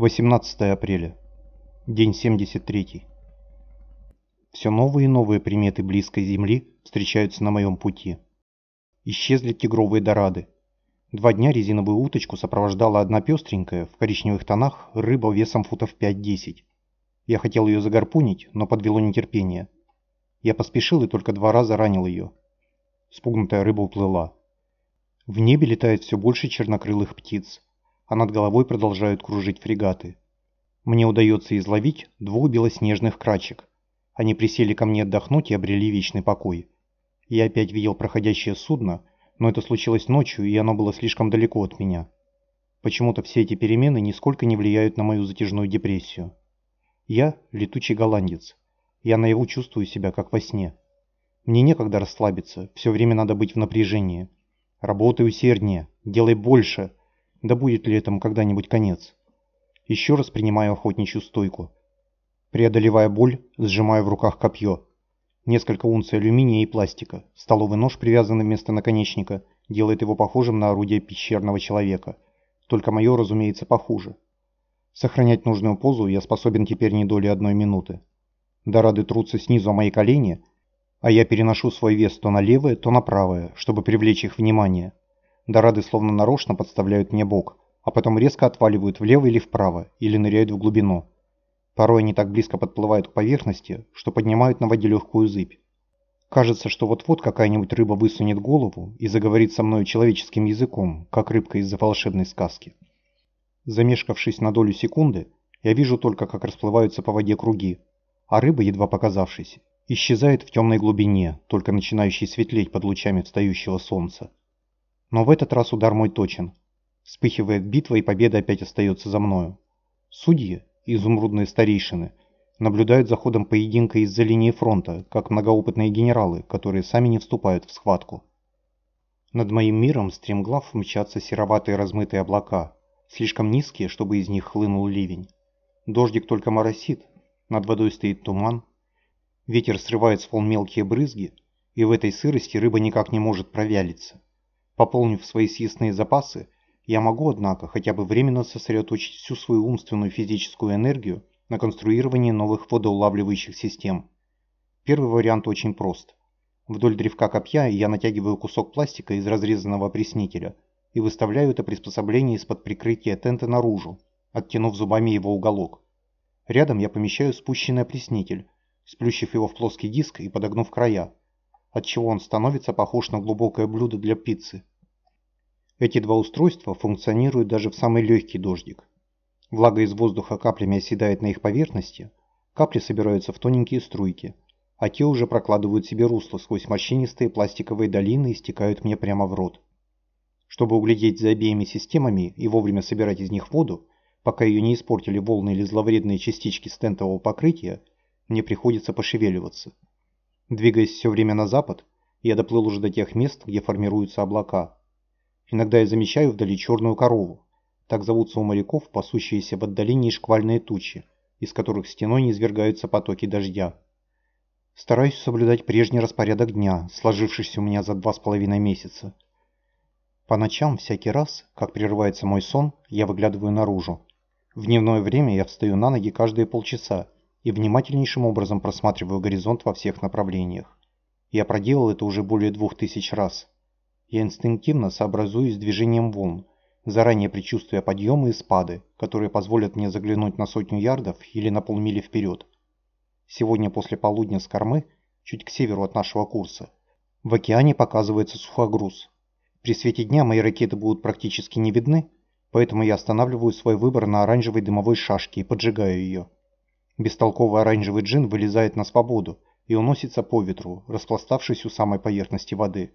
18 апреля. День 73. Все новые и новые приметы близкой земли встречаются на моем пути. Исчезли тигровые дорады. Два дня резиновую уточку сопровождала одна пестренькая, в коричневых тонах, рыба весом футов 5-10. Я хотел ее загарпунить, но подвело нетерпение. Я поспешил и только два раза ранил ее. Спугнутая рыба уплыла. В небе летает все больше чернокрылых птиц а над головой продолжают кружить фрегаты. Мне удается изловить двух белоснежных крачек. Они присели ко мне отдохнуть и обрели вечный покой. Я опять видел проходящее судно, но это случилось ночью, и оно было слишком далеко от меня. Почему-то все эти перемены нисколько не влияют на мою затяжную депрессию. Я – летучий голландец. Я наяву чувствую себя, как во сне. Мне некогда расслабиться, все время надо быть в напряжении. Работай усерднее, делай больше – да будет ли этому когда-нибудь конец? Еще раз принимаю охотничью стойку. Преодолевая боль, сжимаю в руках копье. Несколько унций алюминия и пластика. Столовый нож, привязанный вместо наконечника, делает его похожим на орудие пещерного человека. Только мое, разумеется, похуже. Сохранять нужную позу я способен теперь не доли одной минуты. Дорады трутся снизу о мои колени, а я переношу свой вес то на левое, то на правое, чтобы привлечь их внимание. Дорады словно нарочно подставляют мне бок, а потом резко отваливают влево или вправо, или ныряют в глубину. Порой они так близко подплывают к поверхности, что поднимают на воде легкую зыбь. Кажется, что вот-вот какая-нибудь рыба высунет голову и заговорит со мной человеческим языком, как рыбка из-за волшебной сказки. Замешкавшись на долю секунды, я вижу только, как расплываются по воде круги, а рыба, едва показавшись, исчезает в темной глубине, только начинающей светлеть под лучами встающего солнца. Но в этот раз удар мой точен. Вспыхивает битва, и победа опять остается за мною. Судьи, изумрудные старейшины, наблюдают за ходом поединка из-за линии фронта, как многоопытные генералы, которые сами не вступают в схватку. Над моим миром стремглав мчатся сероватые размытые облака, слишком низкие, чтобы из них хлынул ливень. Дождик только моросит, над водой стоит туман, ветер срывает с волн мелкие брызги, и в этой сырости рыба никак не может провялиться. Пополнив свои съестные запасы, я могу, однако, хотя бы временно сосредоточить всю свою умственную физическую энергию на конструировании новых водоулавливающих систем. Первый вариант очень прост. Вдоль древка копья я натягиваю кусок пластика из разрезанного опреснителя и выставляю это приспособление из-под прикрытия тента наружу, оттянув зубами его уголок. Рядом я помещаю спущенный опреснитель, сплющив его в плоский диск и подогнув края, отчего он становится похож на глубокое блюдо для пиццы. Эти два устройства функционируют даже в самый легкий дождик. Влага из воздуха каплями оседает на их поверхности, капли собираются в тоненькие струйки, а те уже прокладывают себе русло сквозь морщинистые пластиковые долины и стекают мне прямо в рот. Чтобы углядеть за обеими системами и вовремя собирать из них воду, пока ее не испортили волны или зловредные частички стентового покрытия, мне приходится пошевеливаться. Двигаясь все время на запад, я доплыл уже до тех мест, где формируются облака. Иногда я замечаю вдали черную корову. Так зовутся у моряков пасущиеся в отдалении шквальные тучи, из которых стеной низвергаются потоки дождя. Стараюсь соблюдать прежний распорядок дня, сложившийся у меня за два с половиной месяца. По ночам всякий раз, как прерывается мой сон, я выглядываю наружу. В дневное время я встаю на ноги каждые полчаса и внимательнейшим образом просматриваю горизонт во всех направлениях. Я проделал это уже более двух тысяч раз. Я инстинктивно сообразуюсь с движением волн, заранее предчувствуя подъемы и спады, которые позволят мне заглянуть на сотню ярдов или на полмили вперед. Сегодня после полудня с кормы, чуть к северу от нашего курса, в океане показывается сухогруз. При свете дня мои ракеты будут практически не видны, поэтому я останавливаю свой выбор на оранжевой дымовой шашке и поджигаю ее. Бестолковый оранжевый джин вылезает на свободу и уносится по ветру, распластавшись у самой поверхности воды.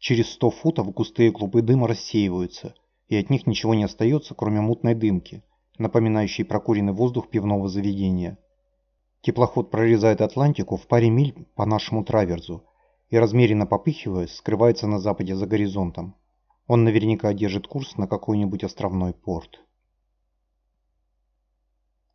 Через сто футов густые клубы дыма рассеиваются, и от них ничего не остается, кроме мутной дымки, напоминающей прокуренный воздух пивного заведения. Теплоход прорезает Атлантику в паре миль по нашему траверзу и, размеренно попыхиваясь, скрывается на западе за горизонтом. Он наверняка держит курс на какой-нибудь островной порт.